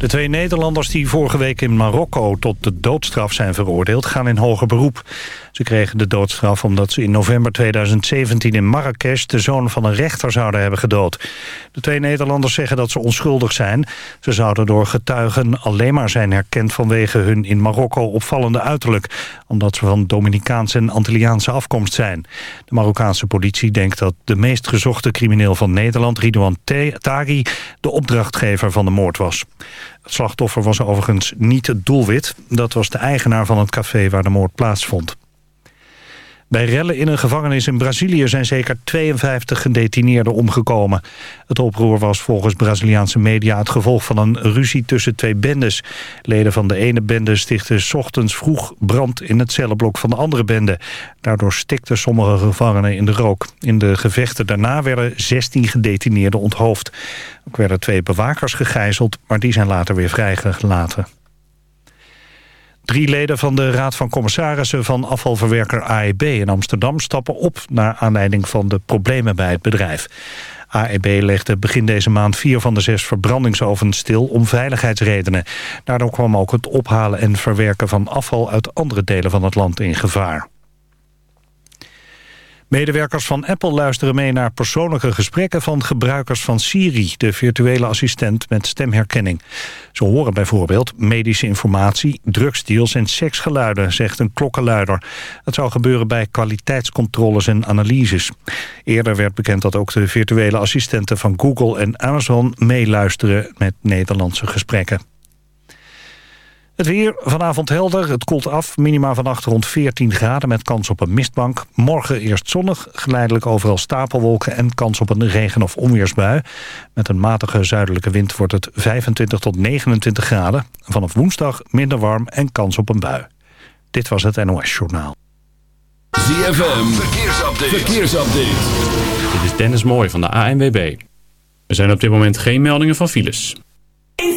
De twee Nederlanders die vorige week in Marokko tot de doodstraf zijn veroordeeld... gaan in hoger beroep. Ze kregen de doodstraf omdat ze in november 2017 in Marrakesh... de zoon van een rechter zouden hebben gedood. De twee Nederlanders zeggen dat ze onschuldig zijn. Ze zouden door getuigen alleen maar zijn herkend... vanwege hun in Marokko opvallende uiterlijk... omdat ze van Dominicaanse en Antilliaanse afkomst zijn. De Marokkaanse politie denkt dat de meest gezochte crimineel van Nederland... Ridouan Taghi de opdrachtgever van de moord was. Het slachtoffer was overigens niet het doelwit. Dat was de eigenaar van het café waar de moord plaatsvond. Bij rellen in een gevangenis in Brazilië zijn zeker 52 gedetineerden omgekomen. Het oproer was volgens Braziliaanse media het gevolg van een ruzie tussen twee bendes. Leden van de ene bende stichtten s ochtends vroeg brand in het cellenblok van de andere bende. Daardoor stikten sommige gevangenen in de rook. In de gevechten daarna werden 16 gedetineerden onthoofd. Ook werden twee bewakers gegijzeld, maar die zijn later weer vrijgelaten. Drie leden van de Raad van Commissarissen van afvalverwerker AEB in Amsterdam stappen op naar aanleiding van de problemen bij het bedrijf. AEB legde begin deze maand vier van de zes verbrandingsovens stil om veiligheidsredenen. Daardoor kwam ook het ophalen en verwerken van afval uit andere delen van het land in gevaar. Medewerkers van Apple luisteren mee naar persoonlijke gesprekken van gebruikers van Siri, de virtuele assistent met stemherkenning. Ze horen bijvoorbeeld medische informatie, drugsdeals en seksgeluiden, zegt een klokkenluider. Dat zou gebeuren bij kwaliteitscontroles en analyses. Eerder werd bekend dat ook de virtuele assistenten van Google en Amazon meeluisteren met Nederlandse gesprekken. Het weer vanavond helder, het koelt af. Minima vannacht rond 14 graden met kans op een mistbank. Morgen eerst zonnig, geleidelijk overal stapelwolken... en kans op een regen- of onweersbui. Met een matige zuidelijke wind wordt het 25 tot 29 graden. Vanaf woensdag minder warm en kans op een bui. Dit was het NOS Journaal. ZFM, verkeersupdate. verkeersupdate. Dit is Dennis Mooij van de ANWB. Er zijn op dit moment geen meldingen van files. In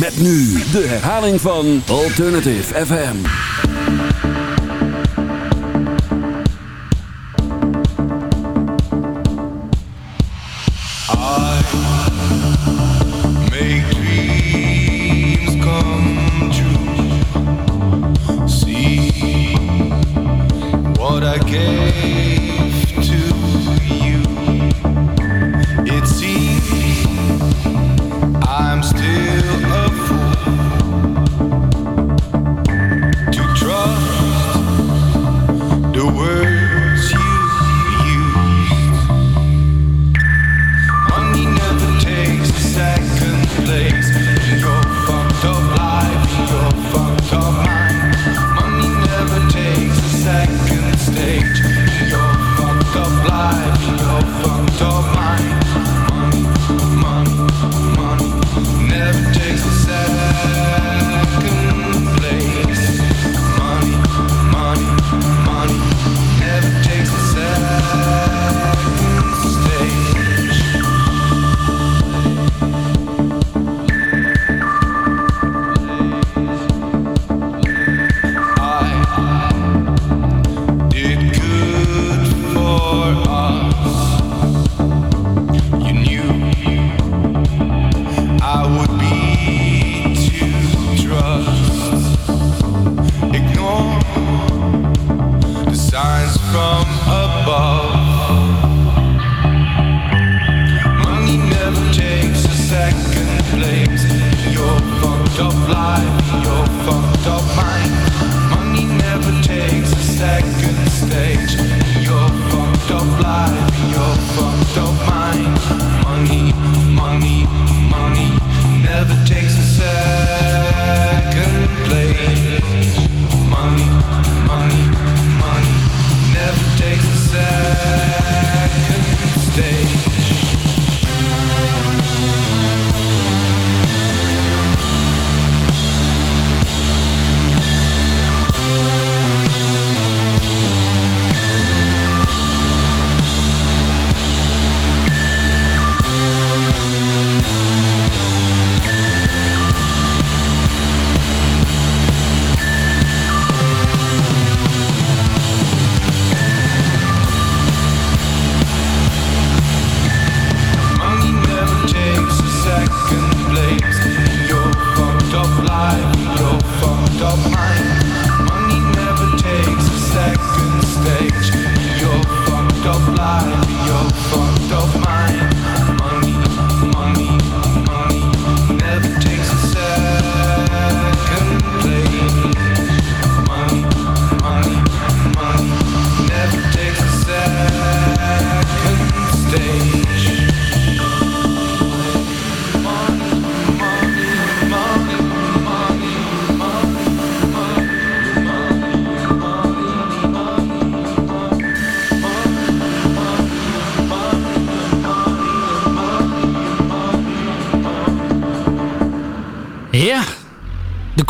Met nu de herhaling van Alternative FM. I gave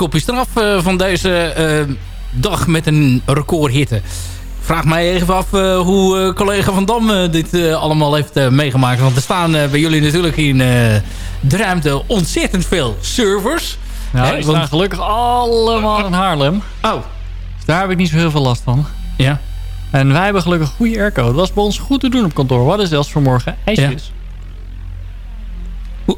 kopje straf eh, van deze eh, dag met een recordhitte. Vraag mij even af eh, hoe collega Van Dam dit allemaal heeft meegemaakt. Want er staan bij jullie natuurlijk in de ruimte ontzettend veel servers. Nou, die want- gelukkig allemaal in Haarlem. Oh. Dus daar heb ik niet zo heel veel last van. Ja. En wij hebben gelukkig goede airco. Dat was bij ons goed te doen op kantoor. We hadden zelfs vanmorgen ijsjes.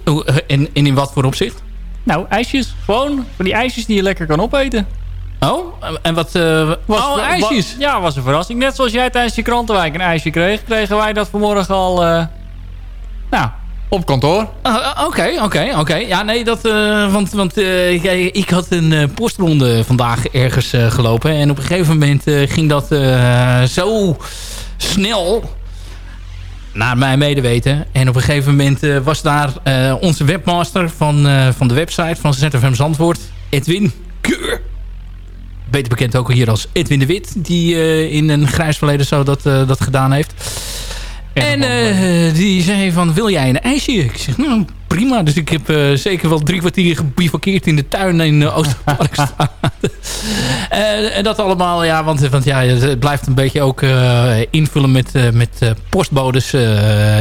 Eh, en, en in wat voor opzicht? Nou, ijsjes. Gewoon van die ijsjes die je lekker kan opeten. Oh, en wat... eh Was, oh, ijsjes. wa- ja, was een verrassing. Net zoals jij tijdens je krantenwijk een ijsje kreeg, kregen wij dat vanmorgen al... eh, nou, op kantoor. Ah, Oké, oké, oké. Ja, nee, dat... eh, want want eh, ik had een eh, postronde vandaag ergens eh, gelopen. En op een gegeven moment eh, ging dat eh, zo snel naar mijn medeweten. En op een gegeven moment eh, was daar eh, onze webmaster van, eh, van de website van ZFM Zandvoort, Edwin Keur. Beter bekend ook hier als Edwin de Wit, die in een grijs verleden zo dat, dat gedaan heeft. En eh, die zei van, wil jij een ijsje? Ik zeg, nou, prima. Dus ik heb eh, zeker wel drie kwartier gebivakkeerd in de tuin in uh, Oosterpark staan. En dat allemaal, ja, want, want ja, het blijft een beetje ook invullen met, met postbodes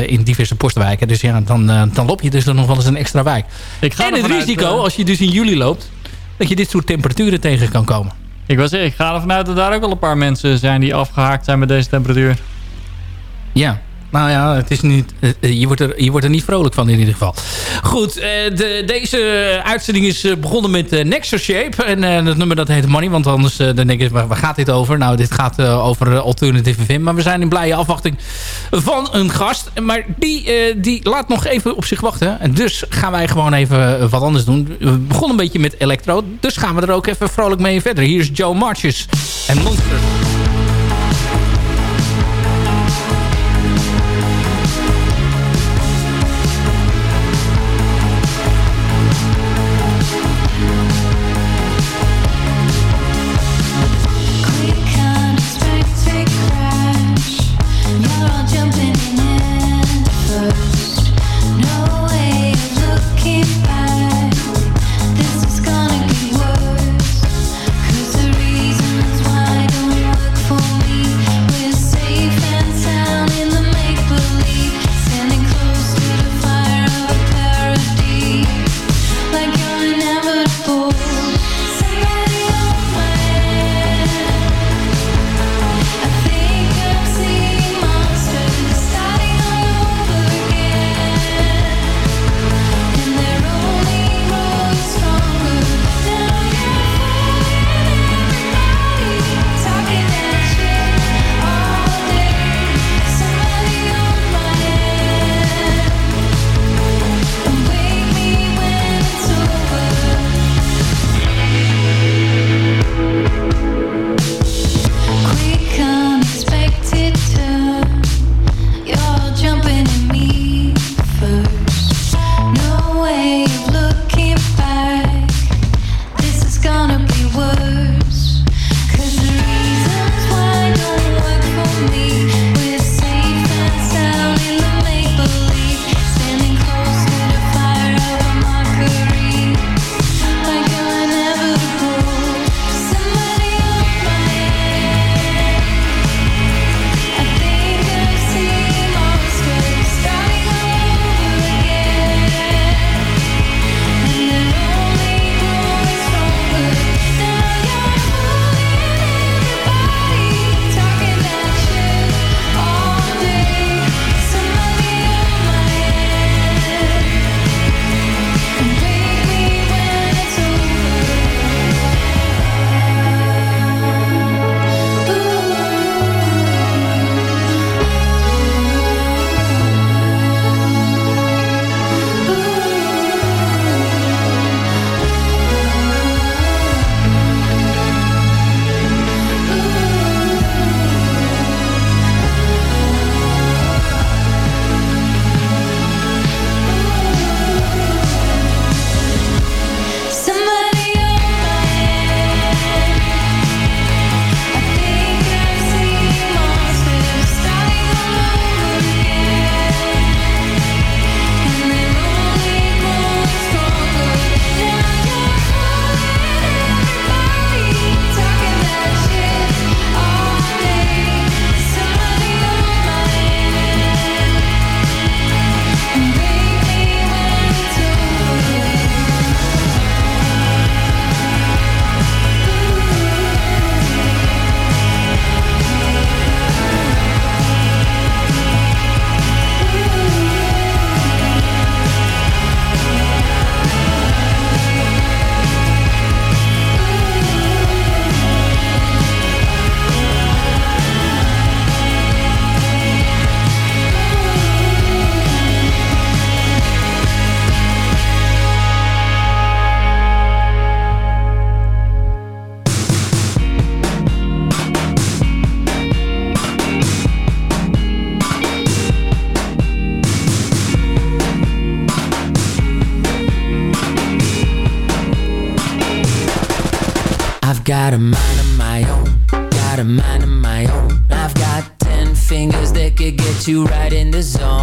in diverse postwijken. Dus ja, dan, dan loop je dus dan nog wel eens een extra wijk. Ik ga en het uit, risico, als je dus in juli loopt, dat je dit soort temperaturen tegen kan komen. Ik wil zeggen, ik ga ervan uit dat daar ook wel een paar mensen zijn die afgehaakt zijn met deze temperatuur. Ja. Nou ja, het is niet, eh, eh, je, wordt er, je wordt er niet vrolijk van in ieder geval. Goed, eh, de, deze uitzending is begonnen met Nexus Shape. En dat nummer dat heet Money. Want anders dan denk je, waar, gaat dit over? Nou, dit gaat over Alternative FM. Maar we zijn in blije afwachting van een gast. Maar die, die laat nog even op zich wachten. En dus gaan wij gewoon even wat anders doen. We begonnen een beetje met Electro. Dus gaan we er ook even vrolijk mee verder. Hier is Joe Marches en Monster. Got a mind of my own, got a mind of my own. I've got ten fingers that could get you right in the zone.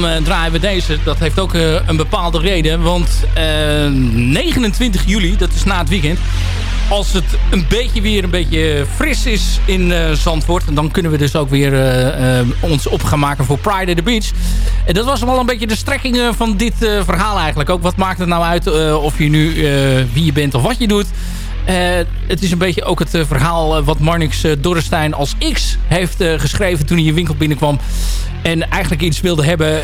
Waarom eh, draaien we deze? Dat heeft ook eh, een bepaalde reden. Want eh, 29 juli, dat is na het weekend... als het een beetje weer een beetje fris is in eh, Zandvoort... dan kunnen we dus ook weer eh, eh, ons op gaan maken voor Pride at the Beach. En dat was wel een beetje de strekking eh, van dit eh, verhaal eigenlijk. Ook wat maakt het nou uit eh, of je nu eh, wie je bent of wat je doet... Eh, het is een beetje ook het eh, verhaal eh, wat Marnix Dorrestein als X heeft geschreven toen hij je winkel binnenkwam. En eigenlijk iets wilde hebben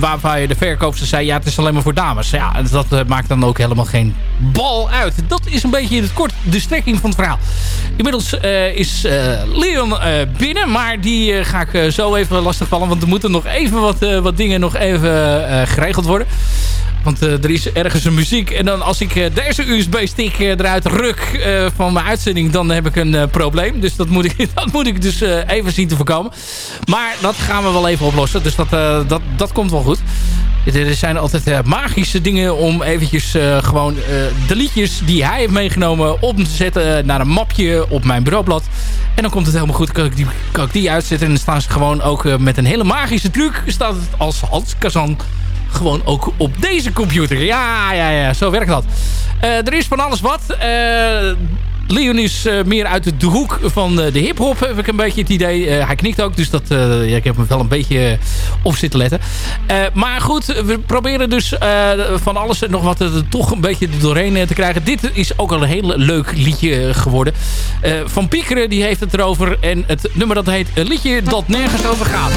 waarvan je de verkoopster zei... ja, het is alleen maar voor dames. Ja, dat maakt dan ook helemaal geen bal uit. Dat is een beetje in het kort de strekking van het verhaal. Inmiddels is Leon binnen, maar die ga ik zo even lastigvallen. Want er moeten nog even wat, wat dingen nog even geregeld worden. Want er is ergens een muziek. En dan als ik deze USB-stick eruit ruk eh, van mijn uitzending... dan heb ik een eh, probleem. Dus dat moet ik, dat moet ik dus eh, even zien te voorkomen. Maar dat gaan we wel even oplossen. Dus dat, dat, dat komt wel goed. Er zijn altijd magische dingen om eventjes gewoon de liedjes die hij heeft meegenomen op te zetten naar een mapje op mijn bureaublad. En dan komt het helemaal goed. Kan ik die, kan ik die uitzetten en dan staan ze gewoon ook met een hele magische truc. Staat het als Hans Kazan gewoon ook op deze computer. Ja, ja, ja, zo werkt dat. Eh, er is van alles wat. Eh, Leon is eh, meer uit de hoek van de hip-hop, heb ik een beetje het idee. Hij knikt ook, dus dat, ja, ik heb hem wel een beetje op zitten letten. Maar goed, we proberen dus van alles nog wat er toch een beetje doorheen te krijgen. Dit is ook al een heel leuk liedje geworden. Van Piekeren, die heeft het erover. En het nummer dat heet Een liedje dat nergens over gaat.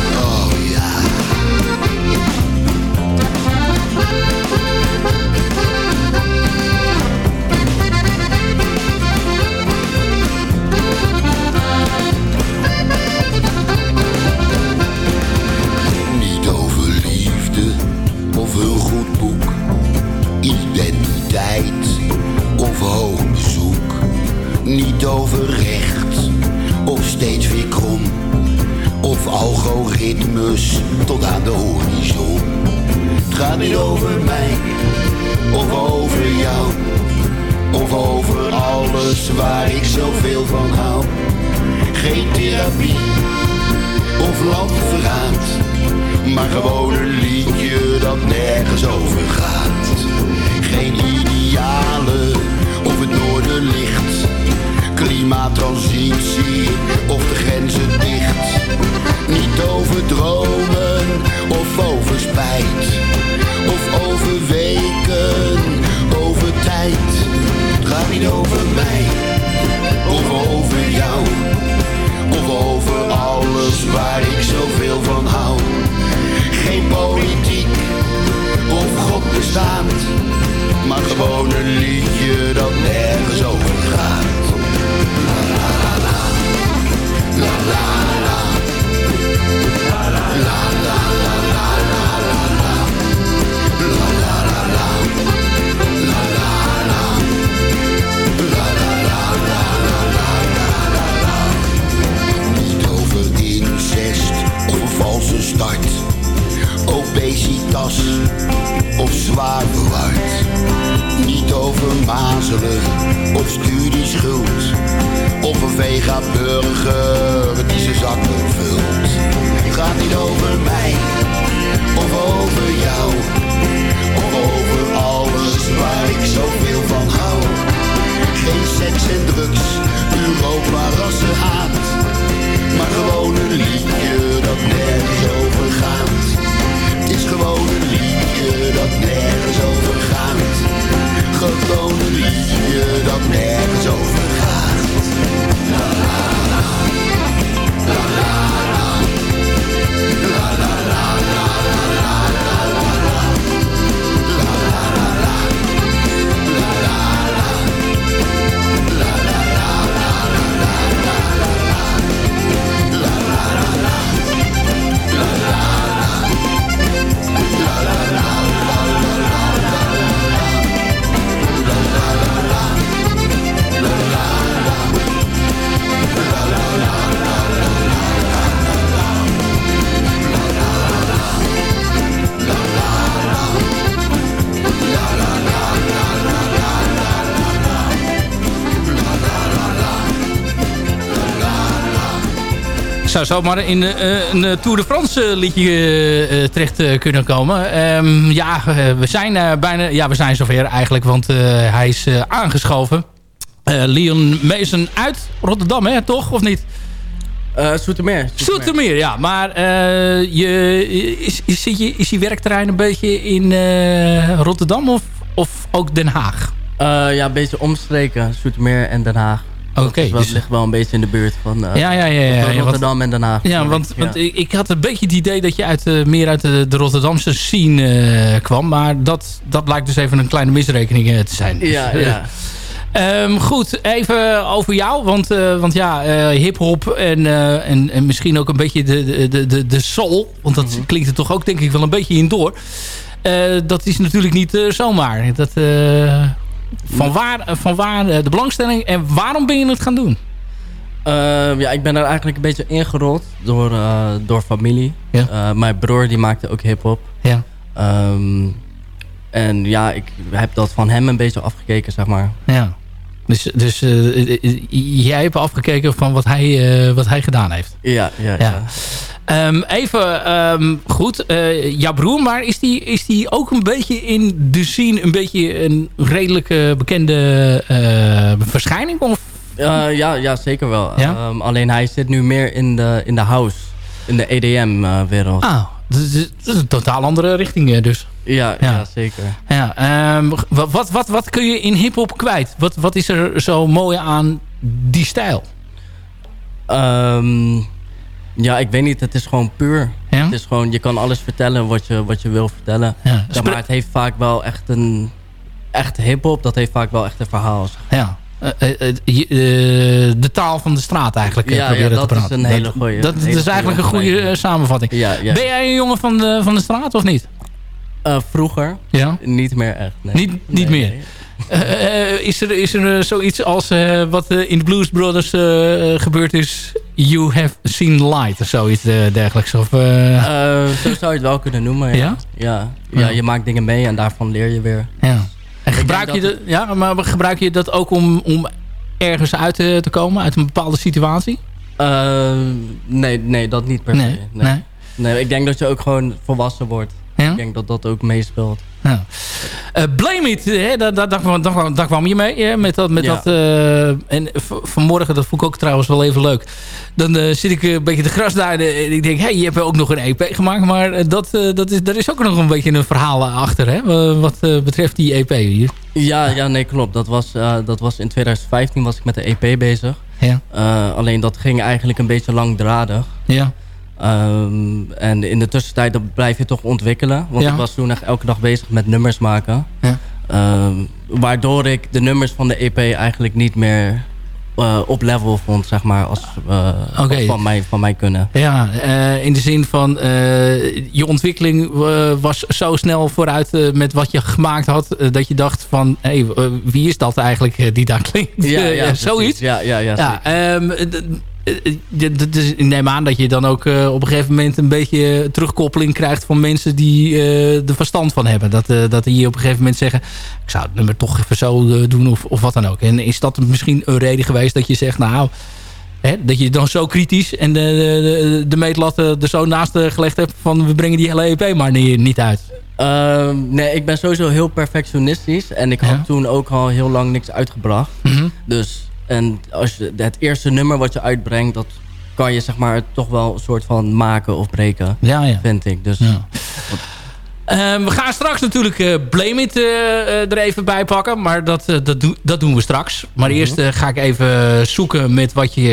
Zou zomaar in eh, een eh, Tour de France eh, liedje terecht kunnen komen. Ehm, ja, we zijn bijna... Ja, we zijn zover eigenlijk, want hij is aangeschoven. Leon Mason uit Rotterdam, hè, toch? Of niet? Uh, Soetermeer. Soetermeer, ja. Maar je, is, is, zit je, is je werkterrein een beetje in Rotterdam of, of ook Den Haag? Ja, een beetje omstreken. Soetermeer en Den Haag. Oké, dus... dus- Het ligt wel een beetje in de buurt van uh, ja, ja, ja, ja, Rotterdam en Den Haag. Ja, want, want ik, ik had een beetje het idee dat je uit, uh, meer uit de, de Rotterdamse scene uh, kwam. Maar dat, dat blijkt dus even een kleine misrekening te zijn. Ja, dus, ja. Um, goed, even over jou. Want, uh, want ja, uh, hip-hop en, uh, en, en misschien ook een beetje de, de, de, de soul. Want dat mm -hmm. klinkt er toch ook denk ik wel een beetje in door. dat is natuurlijk niet zomaar. Dat, van, waar, van waar de belangstelling en waarom ben je het gaan doen? ja, ik ben daar eigenlijk een beetje ingerold door, door familie. Ja. mijn broer die maakte ook hip-hop. Ja. Um, en ja, ik heb dat van hem een beetje afgekeken, zeg maar. Ja. Dus, dus uh, jij hebt afgekeken van wat hij, uh, wat hij gedaan heeft. Ja, ja, ja. ja. Um, even, um, goed. Uh, jouw broer, maar is die, is die ook een beetje in de scene... een beetje een redelijk bekende verschijning? Of Eh, ja, ja, zeker wel. Ja? Ehm, alleen hij zit nu meer in de, in de house, in de EDM-wereld. Ah, dat is, dat is een totaal andere richting eh, dus. Ja, Ja. ja. zeker. Ja, ehm, wat, wat, wat, kun je in hip-hop kwijt? Wat, wat is er zo mooi aan die stijl? Ehm, ja, ik weet niet. Het is gewoon puur. Ja? Het is gewoon, je kan alles vertellen wat je, wat je wil vertellen. Ja. Maar het heeft vaak wel echt een... Echt hip-hop, dat heeft vaak wel echt een verhaal. Ja. Eh, eh, eh, de taal van de straat eigenlijk Ja, proberen ja, te dat is praten. een hele goeie. Dat, Een dat hele is eigenlijk een goede samenvatting. Ja. Ben jij een jongen van de, van de straat of niet? Eh, vroeger? Ja. Niet meer echt. Nee. Niet, niet Nee, meer. nee. Eh, eh, is er, is er zoiets als wat in de Blues Brothers gebeurd is? You have seen light of zoiets dergelijks? Of, zo zou je het wel kunnen noemen. Ja? Ja? Ja. Ja, Ja. je maakt dingen mee en daarvan leer je weer. ja. En gebruik je, dat, ja, maar gebruik je dat ook om, om ergens uit te, te komen? Uit een bepaalde situatie? Nee, nee, dat niet per se. Nee, Nee. nee. Nee, ik denk dat je ook gewoon volwassen wordt. Ja? Ik denk dat dat ook meespeelt. Ja. Eh, Blame It, hè, daar, daar, daar, kwam- daar, daar kwam je mee. Hè, met dat, met Ja. dat, eh, en vanmorgen, dat vond ik ook trouwens wel even leuk. Dan eh, zit ik een beetje de grasduinen en ik denk... hey, je hebt ook nog een EP gemaakt. Maar dat, dat is, daar is ook nog een beetje een verhaal achter. Hè, wa- wat betreft die EP hier. Ja, ja, nee, klopt. Dat was, dat was in 2015 was ik met de EP bezig. Ja. Alleen dat ging eigenlijk een beetje langdradig. Ja. Ehm, en in de tussentijd blijf je toch ontwikkelen. Want Ja. ik was toen echt elke dag bezig met nummers maken. Ja. Ehm, waardoor ik de nummers van de EP eigenlijk niet meer eh, op level vond, zeg maar, als, Oké. van, mij, van mij kunnen. Ja, eh, in de zin van je ontwikkeling was zo snel vooruit met wat je gemaakt had. dat je dacht van, hé, hey, wie is dat eigenlijk die daar klinkt? Ja, ja, zoiets. Ja, ja, ja, dus ik neem aan dat je dan ook eh, op een gegeven moment een beetje terugkoppeling krijgt van mensen die eh er verstand van hebben. Dat, eh, dat die op een gegeven moment zeggen, ik zou het nummer toch even zo eh, doen of, of wat dan ook. En is dat misschien een reden geweest dat je zegt, nou, Hè, dat je dan zo kritisch en de, de, de meetlat eh, er zo naast eh, gelegd hebt van we brengen die hele EP maar niet, niet uit. Ehm, nee, ik ben sowieso heel perfectionistisch. En ik had Ja. toen ook al heel lang niks uitgebracht. Mhm. Dus, en als je, het eerste nummer wat je uitbrengt... dat kan je zeg maar toch wel een soort van maken of breken. Ja, ja. Vind ik. Dus, Ja. Ehm, we gaan straks natuurlijk eh, Blame It eh, eh, er even bij pakken. Maar dat, eh, dat, dat doen we straks. Maar eerst eh, ga ik even zoeken met wat je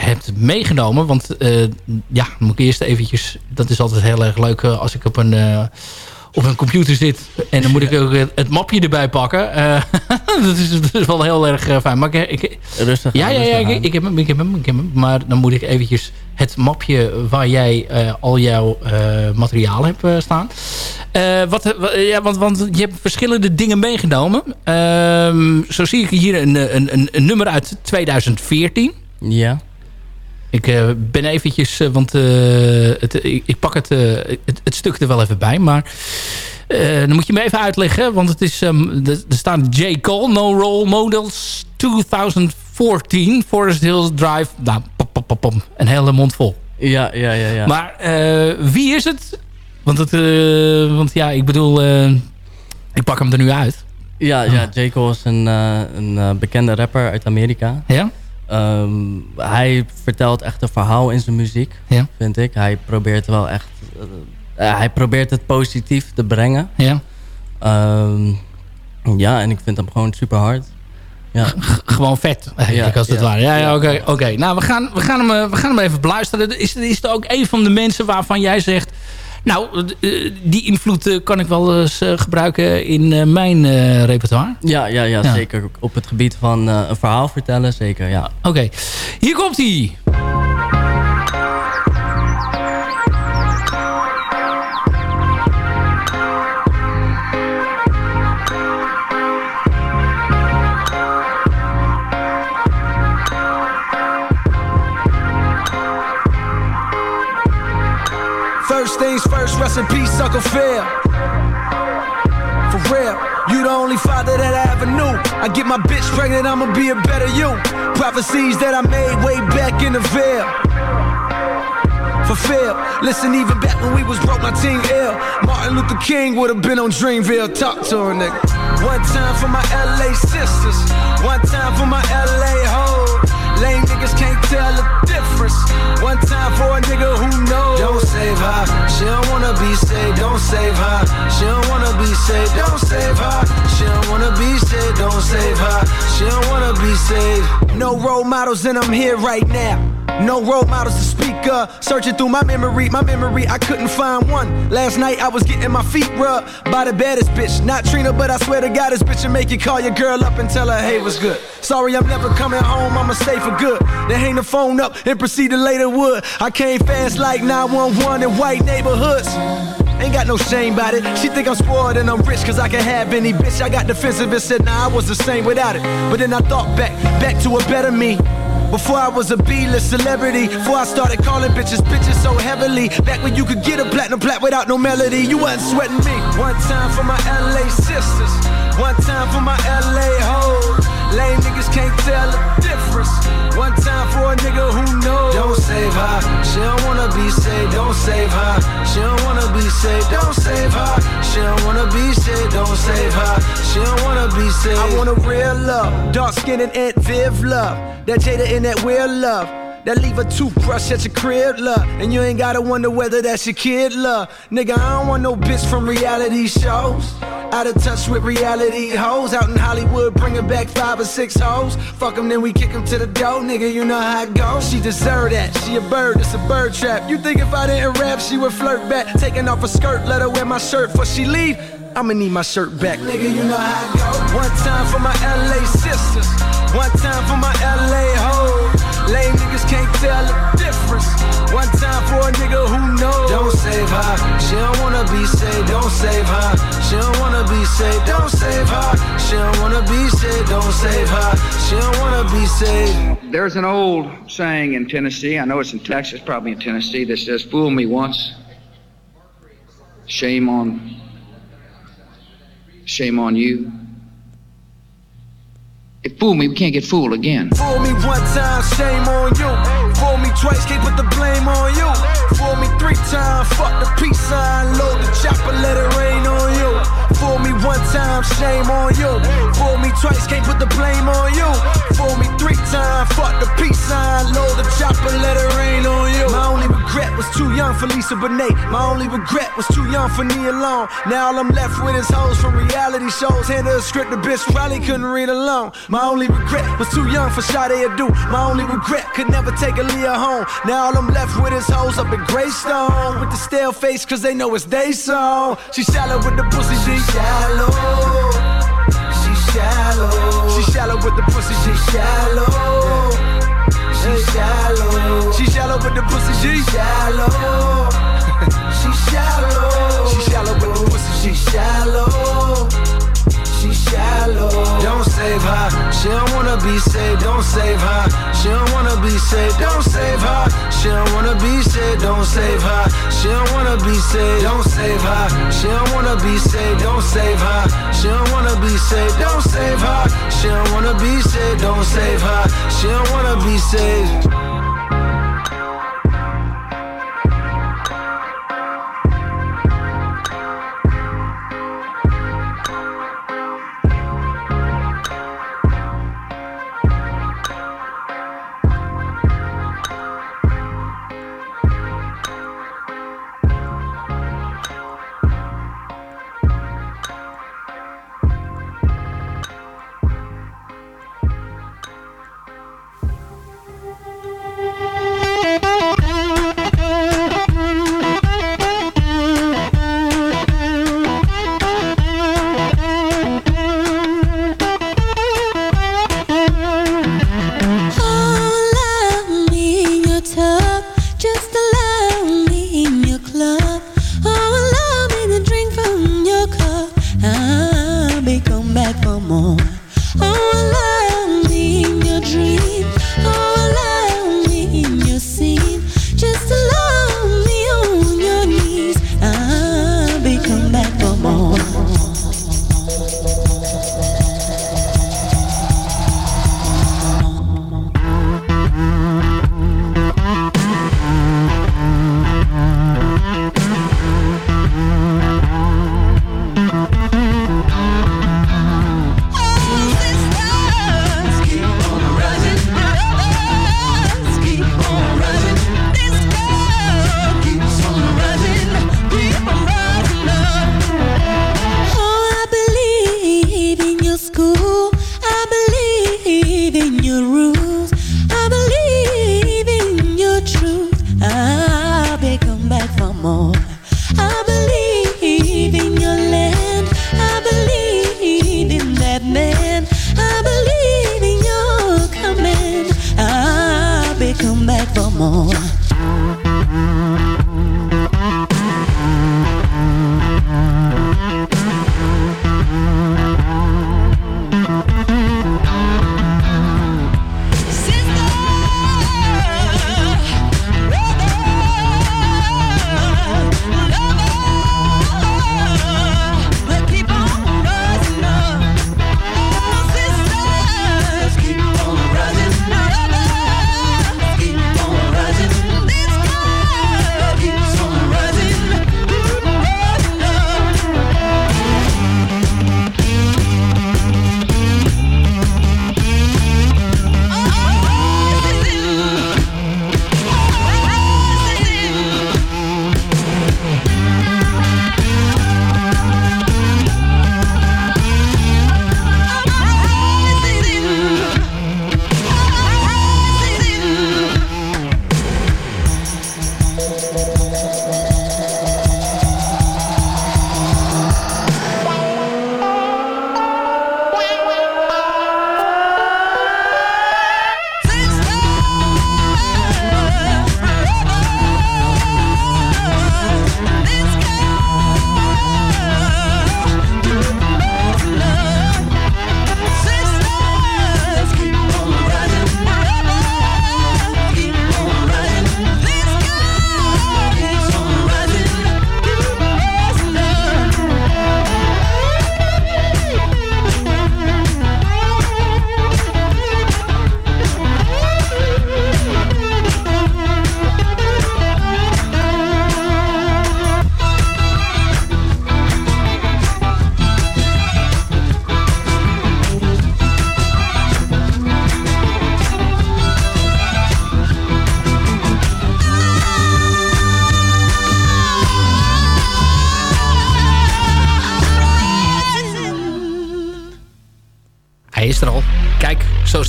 hebt meegenomen. Want eh, ja, moet ik eerst eventjes... Dat is altijd heel erg leuk als ik op een, eh, op een computer zit. En dan moet ik ook het, mapje erbij pakken. Eh, dat, is, dat is wel heel erg eh, fijn. Maar ik, ik, Rustig ja, aan, ja, ja ik, ik, heb hem, ik heb hem, ik heb hem. Maar dan moet ik eventjes het mapje waar jij eh, al jouw eh, materiaal hebt staan. Wat, wa- ja, want, want je hebt verschillende dingen meegenomen. Ehm, zo zie ik hier een, een, een, een nummer uit 2014. Ja. Ik eh, ben eventjes, eh, want eh, het, ik, ik pak het, het, het stuk er wel even bij. Maar dan moet je me even uitleggen. Want het is, ehm, er er staan J. Cole, No Role Models 2014. Forest Hills Drive. Nou, een hele mond vol. Ja, ja, ja. ja. Maar wie is het? Want, het, want ja, ik bedoel, ik pak hem er nu uit. Ja, ja J. Cole is een, een bekende rapper uit Amerika. Ja? Ehm, hij vertelt echt een verhaal in zijn muziek, Ja. vind ik. Hij probeert wel echt... eh, eh, hij probeert het positief te brengen. Ja. Ehm, ja, en ik vind hem gewoon super hard. Ja. Gewoon vet, eigenlijk, Ja, als het ja. ware. Ja, ja, oké. oké. Nou, we gaan, we, gaan hem, eh, we gaan hem even beluisteren. Is, is het ook een van de mensen waarvan jij zegt... Nou, eh, die invloed eh, kan ik wel eens eh, gebruiken in mijn repertoire. Ja, ja, ja, Ja. zeker. Op het gebied van een verhaal vertellen, zeker, ja. Oké, hier komt hij. In peace, Uncle Phil. For real, you the only father that I ever knew. I get my bitch pregnant, I'ma be a better you. Prophecies that I made way back in the veil. Fulfill. Listen, even back when we was broke, my team ill. Martin Luther King would have been on Dreamville. Talk to her, nigga. One time for my LA sisters. One time for my LA hoes. Lame niggas can't tell the difference. One time for a nigga who knows. Don't save her, she don't wanna be saved. Don't save her, she don't wanna be saved. Don't save her, she don't wanna be saved. Don't save her, she don't wanna be saved. No role models and I'm here right now. No role models to speak of. Searching through my memory, my memory, I couldn't find one. Last night I was getting my feet rubbed by the baddest bitch. Not Trina, but I swear to God, this bitch will make you call your girl up and tell her, hey, what's good? Sorry, I'm never coming home, I'ma stay for good. Then hang the phone up and proceed to lay later wood. I came fast like 911 in white neighborhoods. Ain't got no shame about it. She think I'm spoiled and I'm rich cause I can have any bitch. I got defensive and said, nah, I was the same without it. But then I thought back, back to a better me. Before I was a B-list celebrity Before I started calling bitches bitches so heavily. Back when you could get a platinum plat without no melody. You wasn't sweating me. One time for my LA sisters. One time for my LA hoes. Lame niggas can't tell the One time for a nigga who knows. Don't save her. She don't wanna be saved. Don't save her. She don't wanna be saved. Don't save her. She don't wanna be saved. Don't save her. She don't wanna be saved. I want a real love. Dark skin and Aunt Viv love. That Jada and that weird love that leave a toothbrush at your crib, love. And you ain't gotta wonder whether that's your kid, love. Nigga, I don't want no bitch from reality shows. Out of touch with reality hoes. Out in Hollywood, bringing back five or six hoes. Fuck them, then we kick them to the door, nigga. You know how it goes. She deserve that. She a bird, it's a bird trap. You think if I didn't rap, she would flirt back. Taking off her skirt, let her wear my shirt before she leave. I'ma need my shirt back. Nigga, you know how it goes. One time for my LA sisters. One time for my LA hoes. Lame niggas can't tell the difference. One time for a nigga who knows. Don't save her. She don't wanna be saved. Don't save her. She don't wanna be saved. Don't save her. She don't wanna be saved. Don't save her. She don't wanna be saved. There's an old saying in Tennessee, I know it's in Texas, probably in Tennessee, that says, Fool me once, shame on, shame on you. If fool me, we can't get fooled again. Fool me one time, shame on you. Fool me twice, can't put the blame on you. Fool me three times, fuck the peace sign, load the chopper, let it rain on you. Fool me one time, shame on you. Fool me twice, can't put the blame on you. Fool me three times, fuck the peace sign, load the chopper, let it rain on you. My only regret was too young for Lisa Bonet. My only regret was too young for Nia Long. Now all I'm left with is hoes from reality shows. Hand her a script, the bitch probably couldn't read alone. My only regret was too young for Sade Adu. My only regret could never take a Leah home. Now all I'm left with is hoes up in With the stale face, cause they know it's they song. She shallow with the pussy, she shallow. She shallow. She shallow with the pussy, she shallow. She shallow. She shallow with the pussy, she shallow. She don't wanna be saved. Don't save her. She don't wanna be saved. Don't save her. She don't wanna be saved. Don't save her. She don't wanna be saved. Don't save her. She don't wanna be saved. Don't save her. She don't wanna be saved.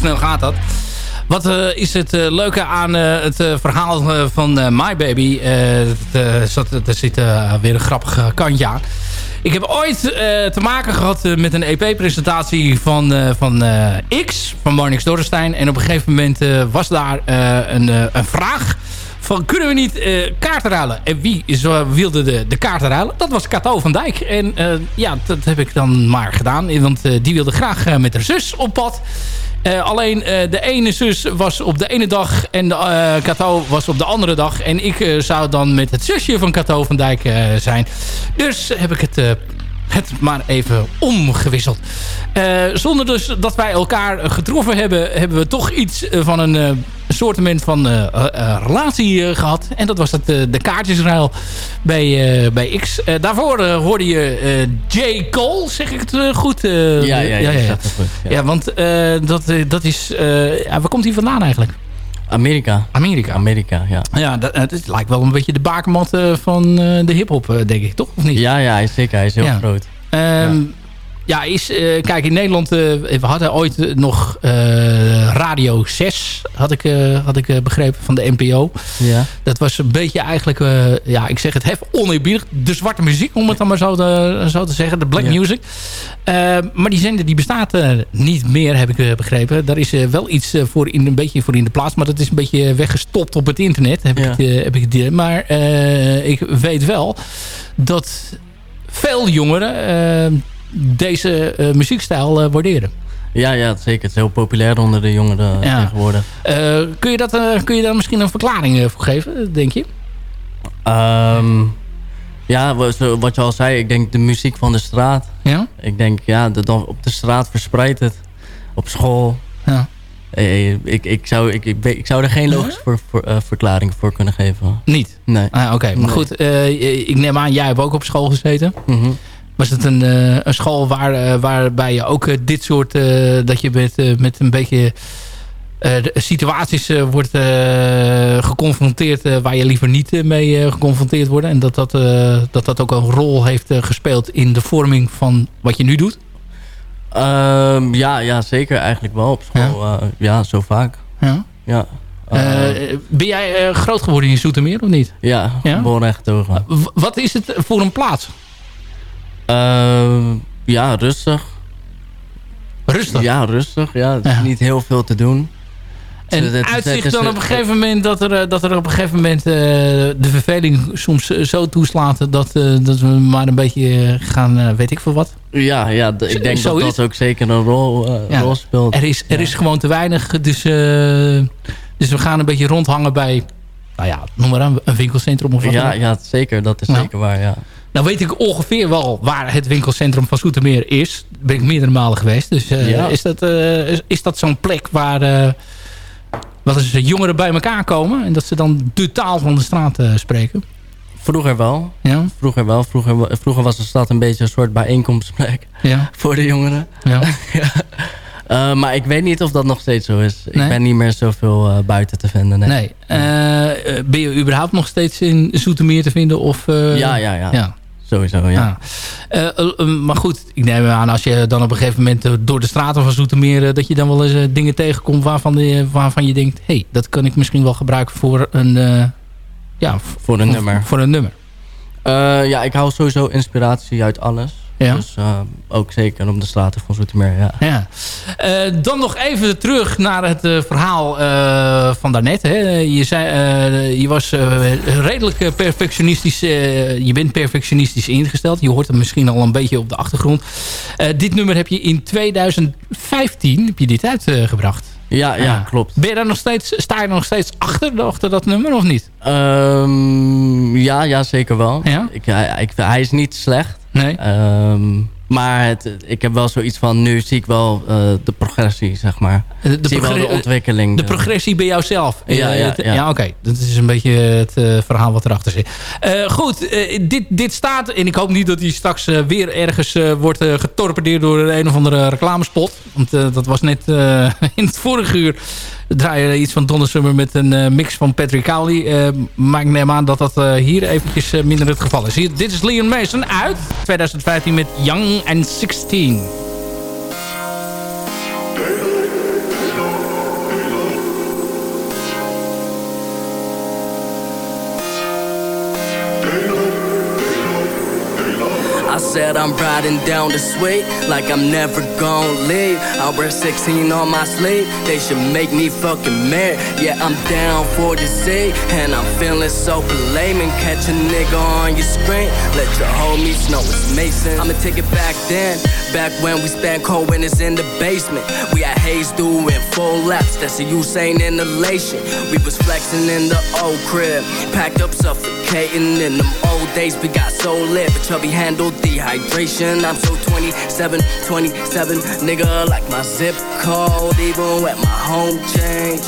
Snel gaat dat. Wat eh, is het eh, leuke aan eh, het verhaal van My Baby? Er zit weer een grappig kantje aan. Ik heb ooit te maken gehad eh, met een EP-presentatie van, van X, van Marnix Dorrestein. En op een gegeven moment was daar een, een vraag van kunnen we niet kaarten ruilen? En wie wilde de, de kaarten ruilen? Dat was Cato van Dijk. En ja, dat heb ik dan maar gedaan. Want die wilde graag met haar zus op pad. Eh, alleen eh, de ene zus was op de ene dag en de, eh, Cato was op de andere dag. En ik eh, zou dan met het zusje van Cato van Dijk eh, zijn. Dus heb ik het, eh, het maar even omgewisseld. Eh, zonder dus dat wij elkaar getroffen hebben... hebben we toch iets eh, van een eh, soortement van relatie eh, gehad. En dat was het, de kaartjesruil bij, bij X. Daarvoor hoorde je J. Cole, zeg ik het goed? Ja, ja, ja, goed, ja. ja. want dat, dat is... ja, waar komt hij vandaan eigenlijk? Amerika. Amerika. Amerika, ja. Ja, dat, het lijkt wel een beetje de bakermat eh, van eh, de hiphop, eh, denk ik, toch? Of niet? Ja, ja, zeker. Hij is heel Ja. groot. Ehm, ja. Is, eh, kijk, in Nederland, eh, we hadden ooit nog eh, Radio 6, had ik, had ik begrepen, van de NPO. Ja. Dat was een beetje eigenlijk, ja, ik zeg het hef oneerbiedig, de zwarte muziek, om het dan maar zo te, zo te zeggen, de black Ja. music. Maar die zender die bestaat niet meer, heb ik begrepen. Daar is wel iets voor in, een beetje voor in de plaats, maar dat is een beetje weggestopt op het internet, heb, Ja. ik, heb ik. Maar ik weet wel dat veel jongeren deze eh, muziekstijl eh, waarderen. Ja, ja, zeker. Het is heel populair onder de jongeren Ja. tegenwoordig. Eh, kun, je dat, eh, kun je daar misschien een verklaring eh, voor geven, denk je? Ehm, ja, wat je al zei, ik denk de muziek van de straat. Ja? Ik denk, ja, de, dan op de straat verspreidt het. Op school. Ja. Eh, ik, ik, zou, ik, ik, zou er geen logische eh, verklaring voor kunnen geven. Niet? Nee. Ah, Oké, maar Nee. goed. eh, ik neem aan, jij hebt ook op school gezeten. Mhm. Was het een, eh, een school waar, eh, waarbij je ook eh, dit soort... dat je met, met een beetje situaties wordt geconfronteerd... waar je liever niet mee geconfronteerd wordt. En dat dat, dat dat ook een rol heeft gespeeld in de vorming van wat je nu doet? Ehm, ja, ja, zeker eigenlijk wel op school. Ja, ja zo vaak. Ja? Ja. Ben jij groot geworden in Zoetermeer of niet? Ja, geboren en getogen. Wat is het voor een plaats? Ehm, ja, rustig. Rustig? Ja, rustig. Ja, het is Ja. niet heel veel te doen. En uitzicht dan op een gegeven moment dat er, eh, dat er op een gegeven moment eh, de verveling soms eh, zo toeslaat dat, eh, dat we maar een beetje eh, gaan, eh, weet ik veel wat. Ja, ja ik denk Zo dat dat ook zeker een rol, eh, Ja, rol speelt. Er is, er is gewoon te weinig, dus, eh, dus we gaan een beetje rondhangen bij, nou ja, noem maar aan, een winkelcentrum of wat Ja, ja, zeker. Dat is Nou. zeker waar, ja. Nou weet ik ongeveer wel waar het winkelcentrum van Zoetermeer is. Daar ben ik meerdere malen geweest. Dus eh, Ja. is dat, eh, is, is dat zo'n plek waar eh wel eens jongeren bij elkaar komen... en dat ze dan de taal van de straat spreken? Vroeger wel. Ja? Vroeger wel. Vroeger, wa- vroeger was de stad een beetje een soort bijeenkomstplek Ja. voor de jongeren. Ja. Eh, maar ik weet niet of dat nog steeds zo is. Nee? Ik ben niet meer zoveel eh, buiten te vinden. Nee. Nee. Ben je überhaupt nog steeds in Zoetermeer te vinden? Of, Ja, ja, ja. ja. Sowieso, ja. Ah. Eh, eh, eh, maar goed, ik neem aan als je dan op een gegeven moment door de straten van Zoetermeer... dat je dan wel eens dingen tegenkomt waarvan, de, waarvan je denkt... hé, hey, dat kan ik misschien wel gebruiken voor een... ja, Voor een nummer. Voor een nummer. Ja, ik hou sowieso inspiratie uit alles. Ja. Dus eh, ook zeker op de straten van Zoetermeer, ja. Ja. Eh, dan nog even terug naar het eh, verhaal van daarnet. Hè. Je, zei, je was redelijk perfectionistisch. je bent perfectionistisch ingesteld. Je hoort hem misschien al een beetje op de achtergrond. Dit nummer heb je in 2015 heb je dit uitgebracht. Ja, ja, Ah. klopt. Ben je daar nog steeds, sta je nog steeds achter, achter dat nummer of niet? Ehm, ja, ja, zeker wel. Ja? Ik, hij, ik, hij is niet slecht. Nee. Ehm, maar het, ik heb wel zoiets van, nu zie ik wel eh, de progressie, zeg maar. De, zie wel de progre- ontwikkeling. De progressie bij jouzelf. Ja, Eh, ja, het- ja. oké. Dat is een beetje het eh, verhaal wat erachter zit. Eh, goed, eh, dit, dit staat... En ik hoop niet dat hij straks eh, weer ergens eh, wordt eh, getorpedeerd door een, een of andere reclamespot. Want eh, dat was net eh, in het vorige uur... draaien we iets van Donna Summer met een eh, mix van Patrick Cowley. Eh, maar ik neem aan dat dat eh, hier eventjes minder het geval is. Dit is Leon Mason uit 2015 met Young and 16. Said I'm riding down the street like I'm never gonna leave. I wear 16 on my sleeve, they should make me fucking mad. Yeah, I'm down for the sea, and I'm feeling so and catch a nigga on your screen. Let your homies know it's Mason. I'ma take it back then, back when we spent cold winters in the basement. We had haze doing full laps, that's a Usain inhalation. We was flexing in the old crib, packed up suffocating in them old days. We got so lit, but chubby handled dehydration. I'm so 27, 27, nigga, like my zip code, even with my home change.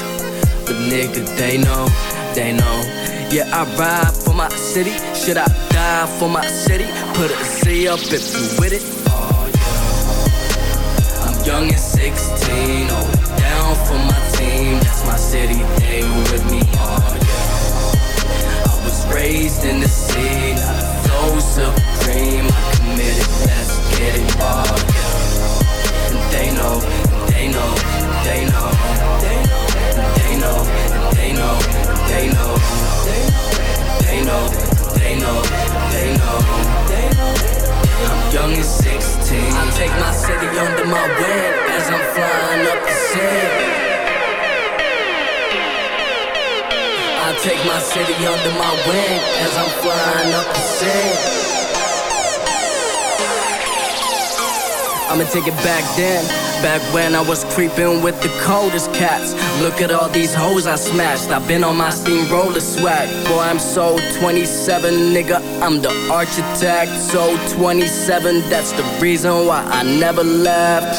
But nigga, they know, they know. Yeah, I ride for my city. Should I die for my city? Put a Z up if you with it. Oh. I'm young and 16. Oh, down for my team. That's my city. They with me. Oh, yeah. I was raised in the sea. So supreme. Committed. Let's get it. Oh, yeah. They know. They know. They know. They know. They know. They know. They know. They know. They know. They know. I'm young and 16. I take my city under my wing as I'm flying up the scene. I take my city under my wing as I'm flying up I'ma take it back then, back when I was creeping with the coldest cats. Look at all these hoes I smashed. I've been on my steamroller swag. Boy, I'm so 27, nigga. I'm the architect. So 27, that's the reason why I never left.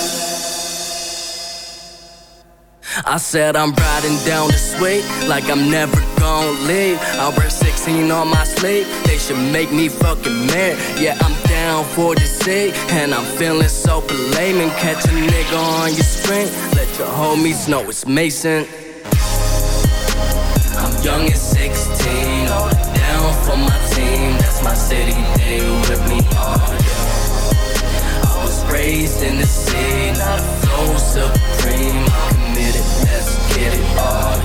I said I'm riding down the street like I'm never gonna leave. I wear 16 on my sleeve, they should make me fucking mad. Yeah, I'm down for the sea, and I'm feeling so and catch a nigga on your screen. Let your homies know it's Mason. I'm young and 16, all down for my team. That's my city, they with me. Oh, yeah. I was raised in the city, scene, flow supreme. I'm committed, let's get it all.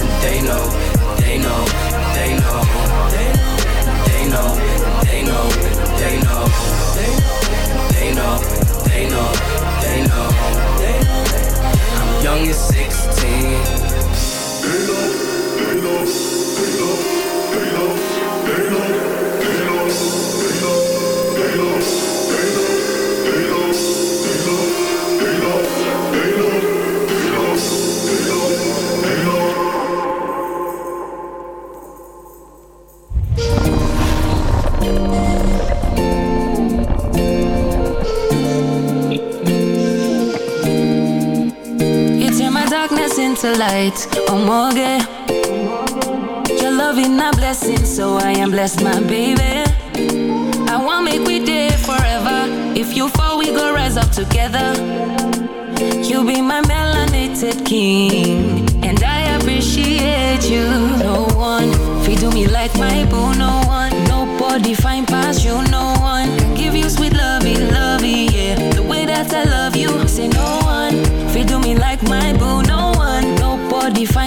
And they know, they know, they know, they know, they know, they know, they know, they know, they know, they know. I'm young as 16. They know, they know, they know, they know, they know, they know, they know, they know. Light, oh morgue. Your loving a blessing, so I am blessed, my baby. I want make we day forever. If you fall, we go rise up together. You be my melanated king, and I appreciate you. No one do me like my boo, no one. Nobody find past you, no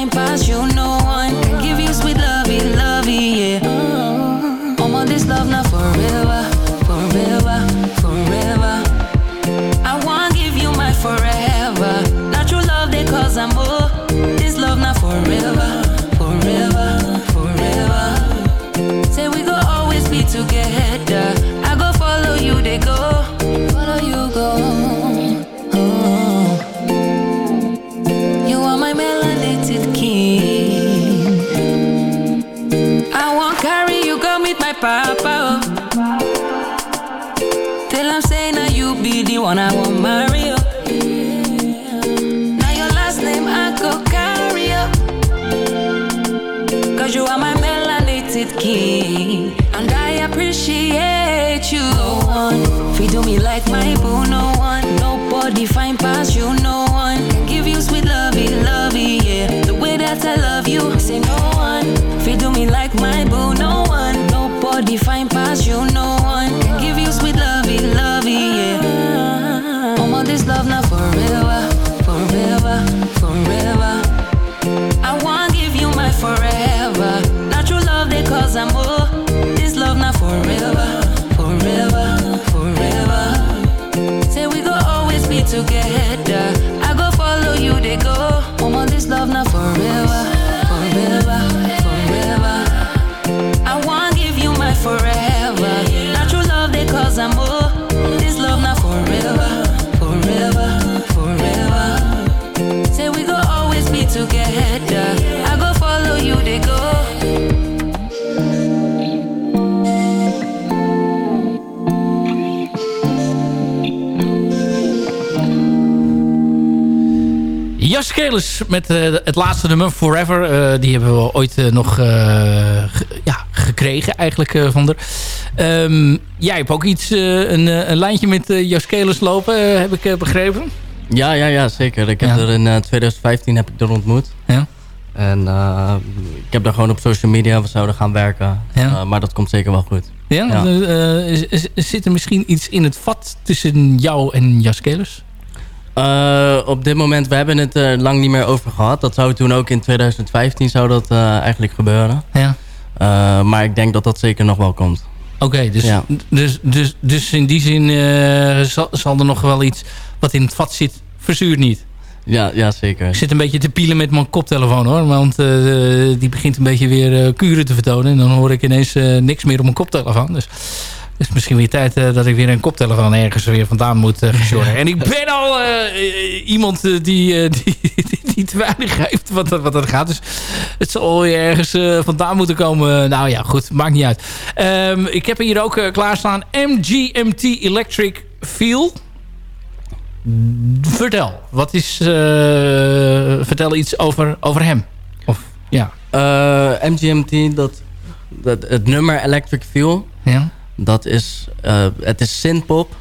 pasión one I want marry. oh. Now your last name I go carry. oh. Cause you are my melanated king. And I appreciate you. No one do me like my boo, no one. Nobody find past Jas Kelis met eh, het laatste nummer, Forever. Eh, die hebben we ooit eh, nog ja, gekregen eigenlijk van haar. Ehm, jij hebt ook iets, een, een lijntje met Kelis lopen, heb ik begrepen. Ja, ja, ja, zeker. Ik heb Ja. er in eh, 2015 heb ik er ontmoet. Ja. En ik heb daar gewoon op social media, we zouden gaan werken. Ja. Maar dat komt zeker wel goed. Ja, Ja. zit er misschien iets in het vat tussen jou en Jas Eh, op dit moment, we hebben het er lang niet meer over gehad. Dat zou toen ook in 2015 zou dat eh, eigenlijk gebeuren. Ja. Eh, maar ik denk dat dat zeker nog wel komt. Oké, dus, Ja. dus, dus, dus in die zin eh, zal, zal er nog wel iets wat in het vat zit, verzuurt niet. Ja, ja, zeker. Ik zit een beetje te pielen met mijn koptelefoon hoor. Want eh, die begint een beetje weer eh, kuren te vertonen. En dan hoor ik ineens eh, niks meer op mijn koptelefoon. Dus het is misschien weer tijd eh, dat ik weer een koptelefoon ergens weer vandaan moet uh, En ik ben al eh, iemand die, die, die, die te weinig heeft wat, wat dat gaat. Dus het zal weer ergens vandaan moeten komen. Nou ja, goed. Maakt niet uit. Ehm, ik heb hier ook klaarstaan. MGMT Electric Feel. Vertel. Wat is... vertel iets over, over hem. Of, ja. MGMT, dat, dat, het nummer Electric Feel, Ja. Dat is, eh, het is synthpop.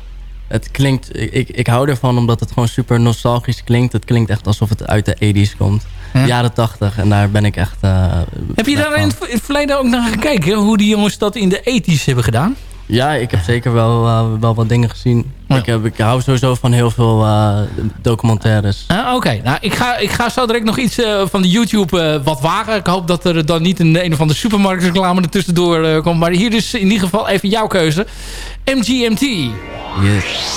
Het klinkt, ik, ik hou ervan omdat het gewoon super nostalgisch klinkt. Het klinkt echt alsof het uit de 80s komt. Ja. Jaren 80 en daar ben ik echt... eh, Heb je daar in het, in het verleden ook naar gekeken? Hoe die jongens dat in de ethisch hebben gedaan? Ja, ik heb zeker wel, eh, wel wat dingen gezien. Ik, heb, ik hou sowieso van heel veel eh, documentaires. Ah, Oké, nou ik ga, ik ga zo direct nog iets eh, van de YouTube wat wagen. Ik hoop dat er dan niet een, een of andere supermarktreclame er tussendoor komt. Maar hier is in ieder geval even jouw keuze. MGMT. Yes.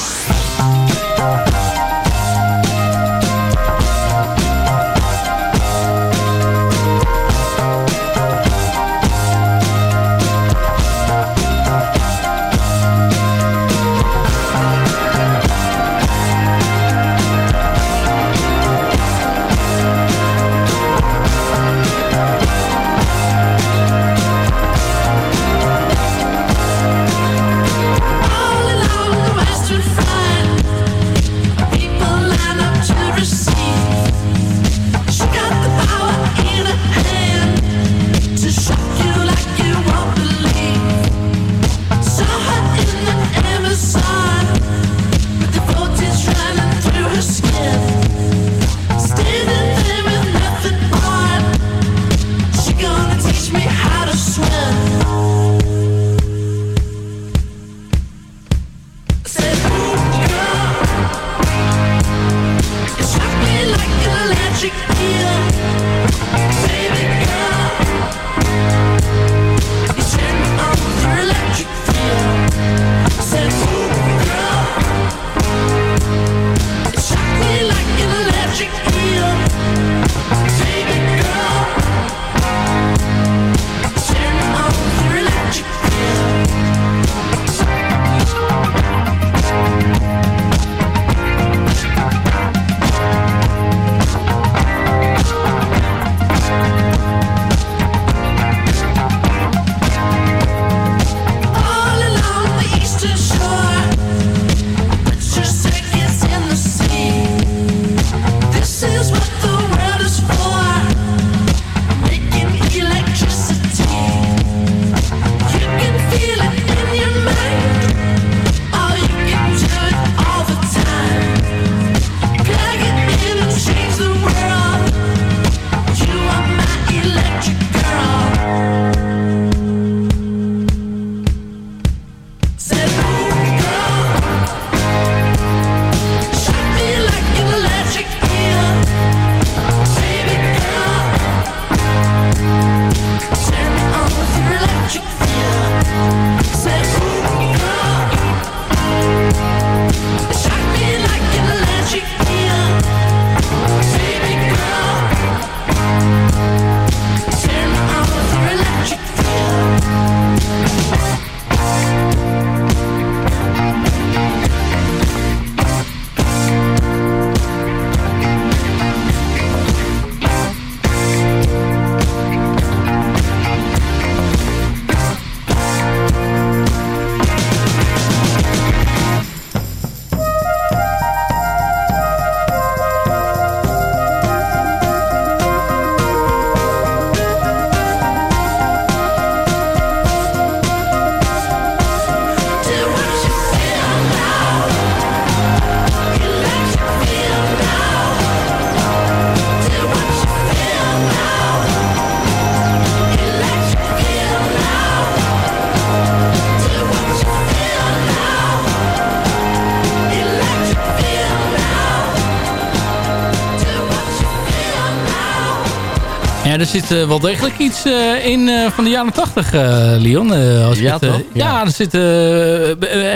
Er zit eh, wel degelijk iets eh, in eh, van de jaren 80, eh, Leon. als Ja, het, toch? ja. Ja. er zit,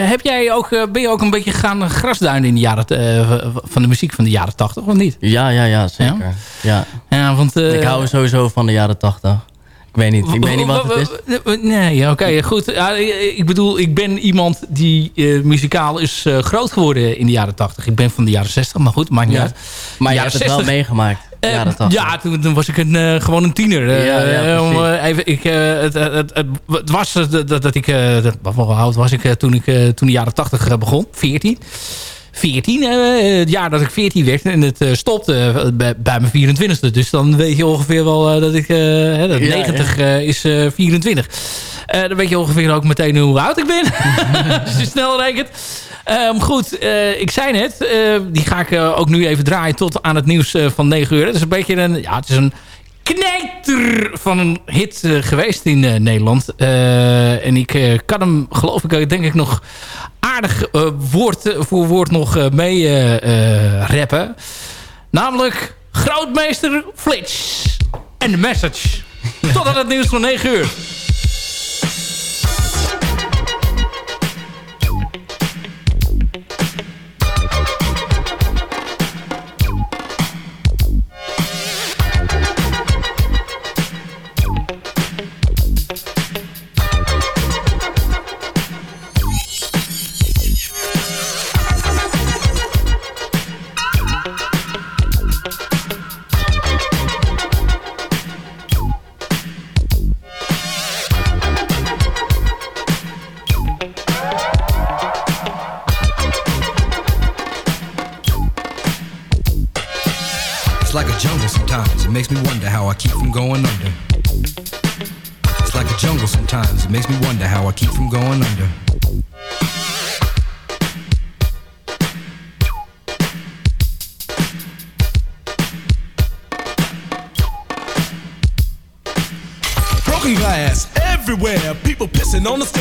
heb jij ook, ben je ook een beetje gaan grasduinen in de jaren, van de muziek van de jaren 80, of niet? Ja, ja, ja, zeker. Ja. Ja, want... ik hou sowieso van de jaren tachtig. Ik weet niet, ik weet niet wat het is. Nee, oké, goed. Ja, ik bedoel, ik ben iemand die muzikaal is groot geworden in de jaren 80. Ik ben van de jaren 60, maar goed, maakt niet Ja. uit. Maar je hebt het wel 60. meegemaakt. Eh, jaren 80. ja, toen, toen was ik een, eh, gewoon een tiener. Ja, ja, om, precies. even, ik, het, het, het, het- het was eh, dat, dat ik... eh, dat, wat voor oud was ik toen ik toen de jaren 80 eh, begon? 14. 14, eh, het jaar dat ik 14 werd. En het eh, stopte bij, bij mijn 24e. Dus dan weet je ongeveer wel dat ik... hè, dat Ja, 90 eh, is eh, 24. Eh, dan weet je ongeveer ook meteen hoe oud ik ben. Als je snel rekent. Ehm, goed, eh, ik zei net, eh, die ga ik eh, ook nu even draaien tot aan het nieuws van 9 uur. Het is een beetje een, ja, het is een knetter van een hit geweest in Nederland. En ik kan hem, geloof ik, denk ik nog aardig woord voor woord nog mee rappen. Namelijk Grootmeester Flits. En de message. Tot aan het nieuws van 9 uur.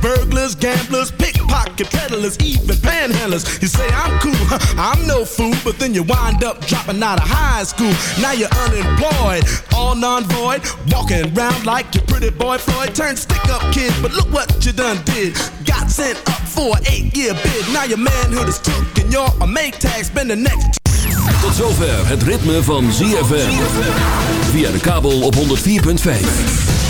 burglars, gamblers, pickpocket peddlers, even panhandlers. You say I'm cool, I'm no fool, but then you wind up dropping out of high school. Now you're unemployed, all non-void, walking around like your pretty boy Floyd. Turned stick-up kid, but look what you done did. Got sent up for an eight-year bid. Now your manhood is took and you're a make tag. Spend the next Tot zover het ritme van ZFM. Via de kabel op 104.5.